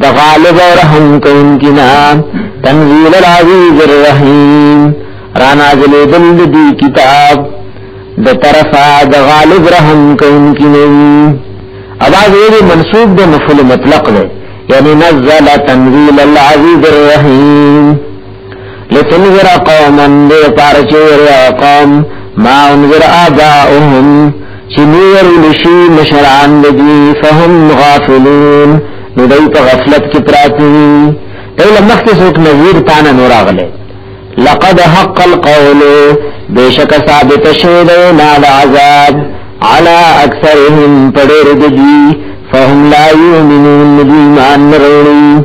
د غالب او رحم کوونکی نه تنزيل العزيز الرحيم را نازل دل دی کتاب د طرفا د غالب رحم کوونکی نه اواز یې منسوب د مفعول مطلق دی یعنی نزل تنزيل العزيز الرحيم لتنذر قوما دې پاره چې وریا قوم ما انذر آباؤهم چې نور لشي مشران دي فهم غافلون نو دوی په غفلت کې پراته دي ایله مخکې څوک نذیر تانه نور اغله لقد حق القول بشک ثابت شوی دی نا عذاب على اکثرهم پډېر دي فهم لا يؤمنون بما نروني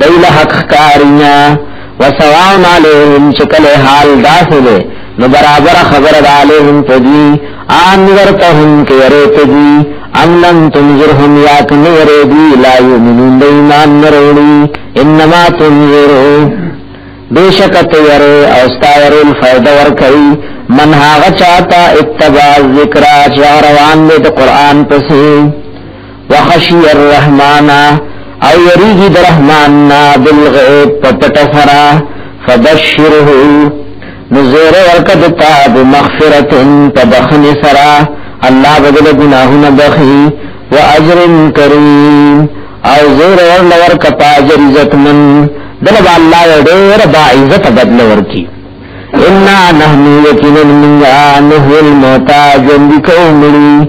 دیل حق کارینا وسوان علیهم چکل حال داسې دی نو برابر خبر د علیهم پدی ان ورتهم کې ورې پدی ان لم تنذرهم یا کنه ورې دی لا یمنون د ایمان نروړي انما تنذرو بیشک ته ورې او ستا ورې فائدہ ور کوي من هاغه چاته اتباع ذکر چې روان دي د قران پسې وخشی الرحمن او یریږي د رحمان نا بالغیب په پټ سره فبشره نذیر ورکد تا بمغفرت تبخن سرا الله بدل گناهونه بخي واجر کریم او زیر ور لور کپا اجر عزت من دل با الله ډیر با عزت بدل ورکی ان نحنو یقینا من نحو الموتا جن بکو ملی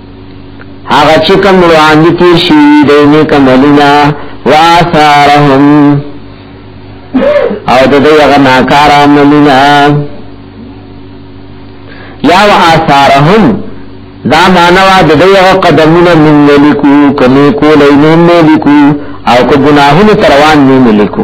هغه چې کوم وړاندې تیر شي د نیک عملونه واثارهم او د دې هغه ناکار عملونه یا واثارهم دا مانوا د دې هغه قدمونه من ملکو کله کولې نه ملکو او کو گناهونه تروان نه ملکو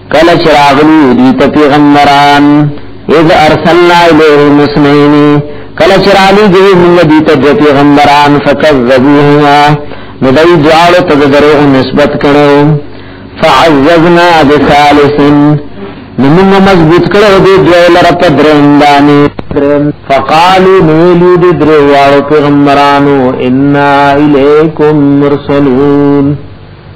کله چې راغلي دوی ته پیغمبران اذ ارسلنا الیهم اثنین کله چې راغلي دوی موږ دوی ته پیغمبران فکذبوهما نو دوی دواړو ته د دروغ نسبت کړو فعززنا بثالث نو موږ مضبوط کړو دوی دوی لره په درېم باندې فقالو نیلی دی دروغ پیغمبرانو انا الیکم مرسلون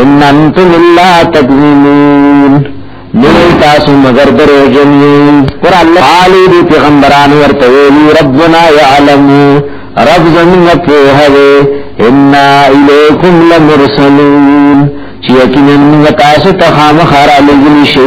ان انتم الا تکذبون نور تاسو مگر درو جنی پر الله علی دی پیغمبران ورته ویلی ربنا یعلم رب زمین په هوه ان الیکم لمرسلون چې یقینا تاسو ته خامخرا لګلی شئ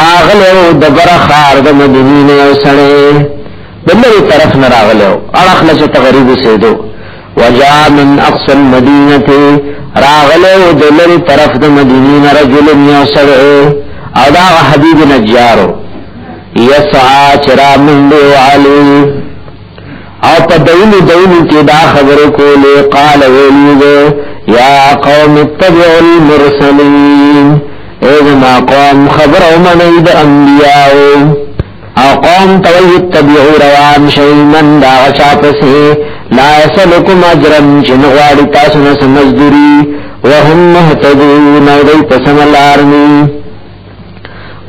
راغلو د بر خار د مدینی نه یو سړی بلری طرف نه راغلو اړخ نه چې تغریب سیدو وجا من اقصى المدینه راغلو د لری طرف د مدینی نه رجل یو سړی او دا حبیب نجارو یسعا چرا من دی علی او په دولو دولو کې دا خبرې کولې قال ویلی دې یا قوم اتبعوا المرسلین اذا ما قوم خبر او منی د انبیاء او قوم توي اتبعوا روان شي من دا غشا پسې لا يسلكم اجرا جن غواړي تاسو نه سمزدوري وهم مهتدون او دې پسملارني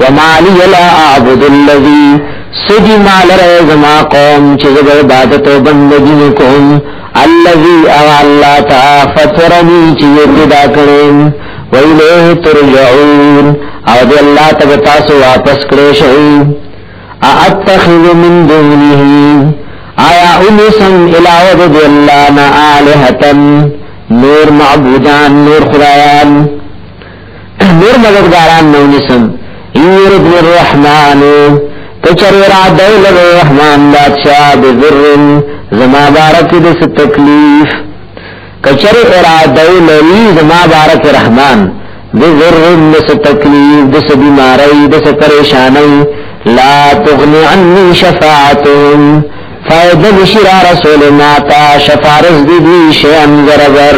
وما لي لا اعبد الذي سدي ما لره زما قوم چې زه عبادت او بندګي نکوم الذي او الله تا فطرني چې پیدا کړم ویله ترجعون او دی الله ته تاسو واپس کړئ شئ اتخذ من دونه آیا انسان علاوه د الله نه الہتن نور معبودان نور خدایان نور مددگاران نو نسم یورد الرحمن کچر را دول الرحمن بادشاہ بذرن زما بارک دس تکلیف کچر را دول ری زما بارک رحمان بذرن دس تکلیف دس بیماری دس پریشانی لا تغنی عنی شفاعتهم فائدہ بشرا رسول ماتا شفارز دی دی شیئن ذرگر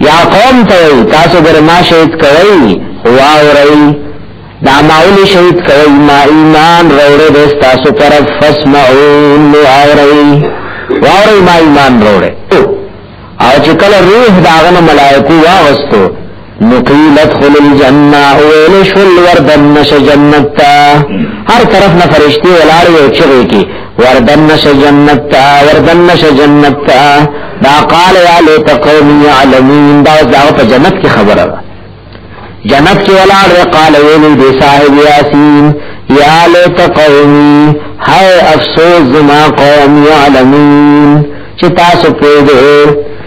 یا قوم ته تاسو ګره ما شهید کوي هوا وري دا ماول شهید کوي ما ایمان روړې د تاسو پر فسمعون نو اوري واوري ما ایمان روړې او چې کله روح داغه ملائکه واغستو نقیل ادخل الجنه اول شل وردن نش جنت تا هر طرف نه فرشتي ولاړ یو چغې کې وردن نش جنت تا وردن نش جنت تا دا قال یا لیت قوم یعلمون دا دا په جنت کې خبره ده جنت کې ولاړ قال ویلی دی صاحب یاسین یا لیت قوم هاي افسوس زما قوم یعلمون چې تاسو په دې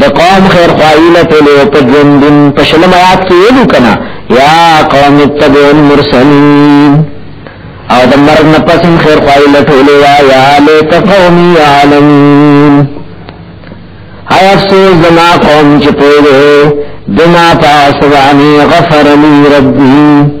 د قوم خیر خواهی له پلو په ژوندون په شلم آیات کې ویلو کنه یا قوم اتبعوا المرسلین او د مرګ نه پس خیر خواهی له ټولو یا لیت قومی عالمین هاي افسوس زما قوم چې پوره دما تاسو باندې غفر لي ربي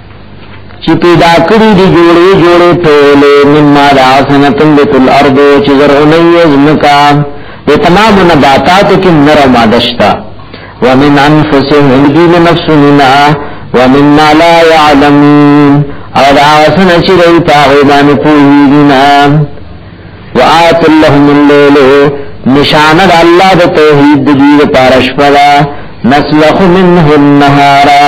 چې پیدا کړی دی جوړې جوړې ټولې مما د آسنه تنبت الارض چې زرعونه یې ځمکه د تمام نباتاتو کې نر او ماده شته ومن انفسهم هندي له نفسنا ومن ما لا يعلمون او د آسنه چې دوی په هغه باندې پوهیږي نه وآت لهم الليل نشان د الله د توحید دی لپاره شپه نسلخ منه النهارا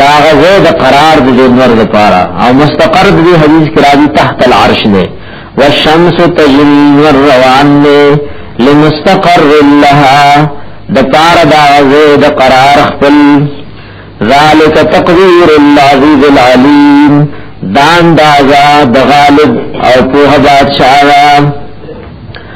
دا غزه د قرار د دنور د پارا او مستقر د حدیث کراوی تحت العرش نه والشمس تجري والروان نه لمستقر لها د پارا دا غزه د قرار خپل ذالک تقدیر العزیز العلیم دان دازا د غالب او په بادشاہ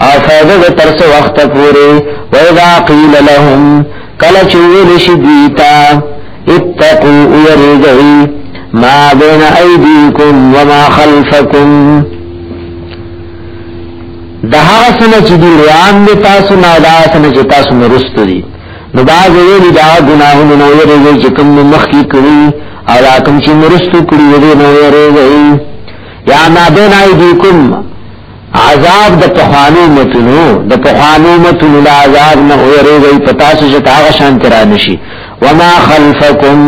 افاده د ترس وخت پوری و اذا قیل لهم کله چې ویل شي دوی ته اتقوا ويرجعي ما بين ايديكم وما خلفكم د هغه سره چې دی روان دي تاسو نه دا سره چې تاسو مرست دي نو دا ویل دا ګناهونه نو یې چې کوم مخ کې کړی او دا کوم چې مرست کړی وي نو یې یا ما بين ايديكم عذاب د پخوانو متونو د پخوانو متونو لا عذاب نه اورېږي پتا سو چې تاغه شان ترا نشي وما خلفکم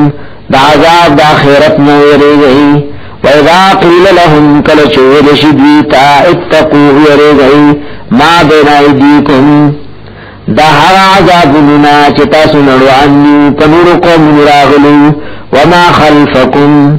د عذاب د آخرت نه اورېږي وإذا قيل لهم کل چویل شدوی تا اتقو اورېږي ما بین ایدیکم دا هر عذاب لنا چې تاسو نړوان دي په نور قوم راغلو وما خلفکم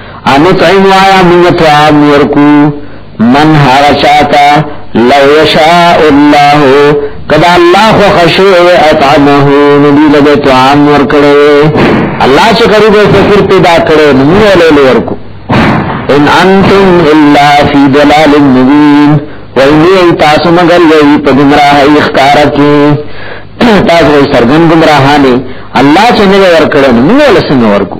انو تعیم وایا موږ طعام ورکو من هر چاته لو یشاء الله کدا الله خو خشو اطعمه نبی له طعام ورکړو الله چې کړو به فکر پیدا کړو موږ له ورکو ان انتم الا فی ضلال مبین وإني تاسو مگر یوی په گمراه اخکار کې تاسو سرګن گمراهانه الله چې نه ورکړو موږ له څنګه ورکو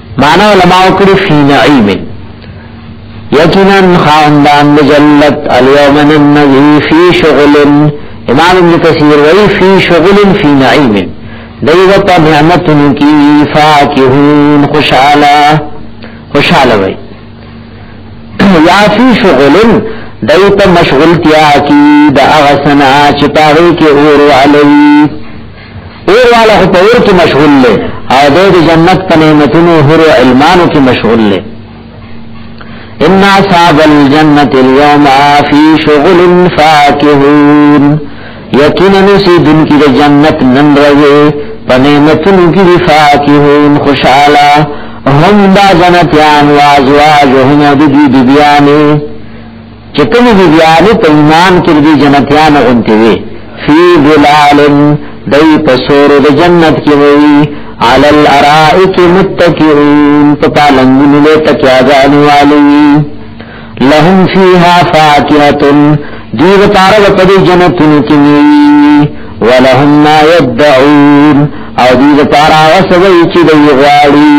معنا علماء کړي فی نعیم یقینا خاندان مجلت اليوم النبی فی شغل امام ابن کثیر وی فی شغل فی نعیم دیو په نعمتونو کې فاکهون خوشاله خوشاله وي یا فی شغل دیو په مشغولتیا کې د اغسنا چې پاره کې اور علوی اور والا خو په اور کې مشغول دی او دی د جنت په نعمتونو حور او علمانو کې مشغول دی ان اصحاب الجنه اليوم في شغل فاكهون یقینا نسیدن کی د جنت نن رغه په نعمتونو کې فاكهون خوشاله هم دا جنتیان وازواجهم د دې بیانې چې کوم دي بیاله په ایمان کې دي جنتیان غونته وي فی ظلال دای په سور د جنت کې وي علی الارائک متکئون په پالنګونو له تکیا ځان والی لهم فیها فاکهه دیو تارو په دې جنتونو کې ولهم ما يدعون او دیو تارو سوي چې دی غواړي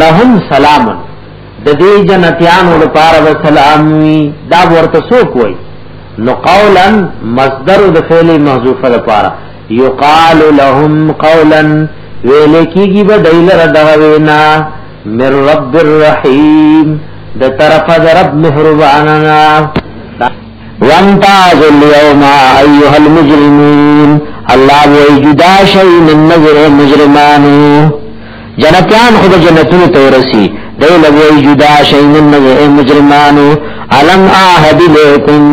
لهم سلامن د دې جنتیانو لپاره به سلام وي دا ورته څوک وای نو قولا مصدر د فعل محذوف لپاره یقال لهم قولا ویل کیږي به دایلر دغه وینا من رب الرحیم د طرف د رب مهرباننا وامتاز اليوم ايها المجرمين الله وجدا شيء من نظر مجرمانو جنتیان خود جنتونو تورسی دی لگوی جدا شینن نگو اے مجرمانو علم آہد لیکن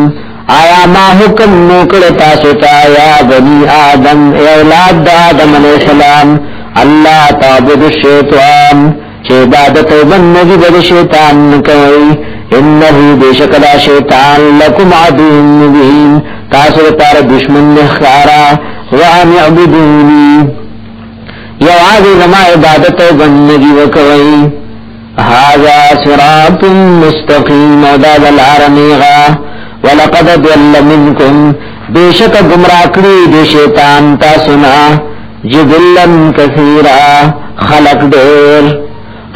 آیا ما حکم نوکڑ تاسو تا یا بنی آدم اے اولاد دا آدم علیہ السلام اللہ تعبد الشیطان چه عبادت و بن نبی بد شیطان نکوئی انہو بشکلا شیطان لکم عدو مبین تاسو پار دشمن نخارا وعن اعبدونی یوازې زما عبادت او بندگی وکوي هاذا صراط مستقیم دا لارنیغا ولقد ضل منکم بیشک گمراه کړی دی شیطان تاسو نه جبلن کثیرا خلق ډیر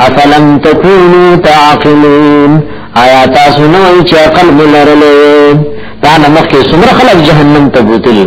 افلم تکونو تعقلون آیا تاسو نه چې عقل ملرلې تا نمخ کې څومره خلق جهنم ته بوتلی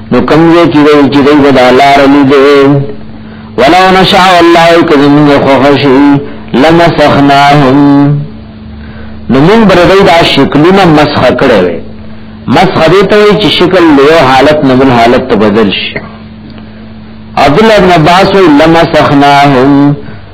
نو کوم یې چې دی چې دی به دا لار لیدې ولو نشاء الله که زموږ خوښ شي لمسخناهم نو موږ به دوی دا شکلونه مسخ کړی وي مسخ دې ته وایي چې شکل له یو حالت نه بل حالت ته بدل شي عبد الله بن عباس لمسخناهم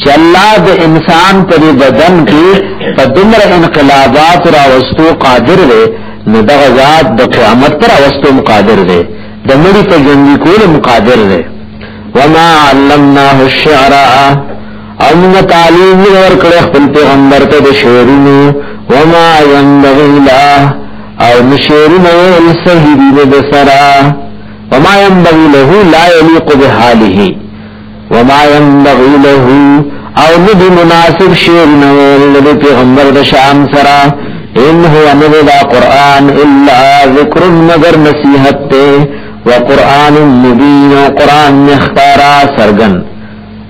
چې الله د انسان په بدن کې په دمر انقلابات را وستو قادر دی نو دغه ذات د قیامت پر وستو قادر دی د مړي په ژوندۍ کول مقادر دی وما علمناه الشعر او من تعلیم ورکړ خپل پیغمبر ته د شعرونو وما ينبغي له او نشعرونه السهدي د سرا وما ينبغي له لا يليق بحاله وما ينبغي له او ندی مناسب شیر نویل ندی پیغمبر دا شام سرا ان هو ندی دا قرآن الا ذکر مگر نصیحت تے وقرآن مبین و قرآن مختارا سرگن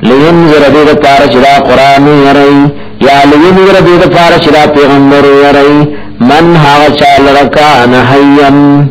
لینزر دید پارچ دا قرآن یرئی یا لینزر دید پارچ دا پیغمبر یرئی من ها چال رکان حیم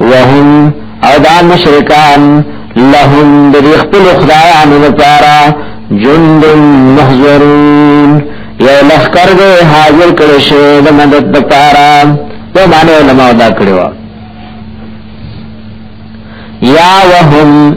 وهم او دا مشرکان لهم دری خپل خدایانو لپاره جند محضرون یو لخکر دے حاضر کرشے دا مدد دا پارا دو معنی علماء دا کروا یا وهم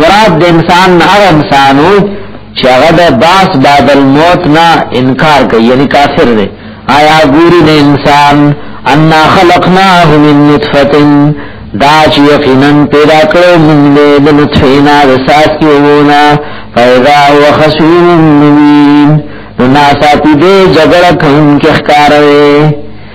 مراد د انسان نه هغه انسان وو چې هغه د باس بعد الموت نه انکار کوي یعنی کافر دی آیا ګوري نه انسان ان خلقناه من نطفه دا چې یقینا پیدا کړو موږ له د نطفه نه د ساس کې وونه فیضا هو خصیم مبین نو ناسا پی دې جګړه کوونکې ښکاروي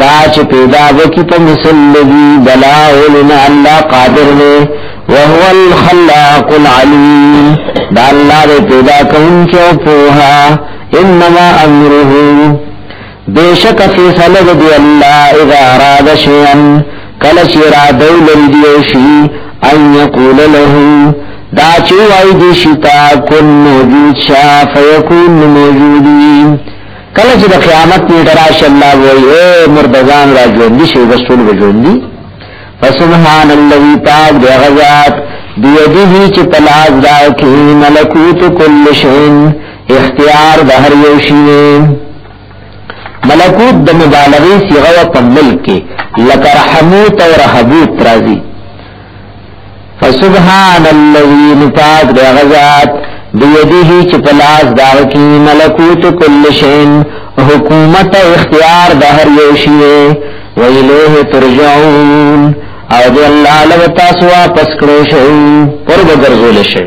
دا چې پیدا وکي په مثل لذي بلاولنا الله قادر دی وهو الخلاق العليم دا الله دې پیدا کوم چې پوها انما امره بیشک فیصله دی الله اذا اراد شيئا کله چې را دی لري شي ان يقول له دا چې وای دي شتا کن موجود شا فیکون موجودین کله چې د قیامت نیټه راشي الله وایي اے مردگان را ژوندي شي بس ټول به ژوندي فسبحان الذي پاک دی غزاد بيده چې پلاز دا کې ملکوت کل شین اختیار د هر یو شی ملکوت د مبالغې صيغه په ملک کې لکه رحموت او رحبوت راځي فسبحان الذي نفاق دی غزات بیده چې پلاس دا کی ملکوت کل شین حکومت اختیار د هر یو شی ویله ترجعون او دی الله لو تاسو واپس کړئ شئ پر وګرځول شئ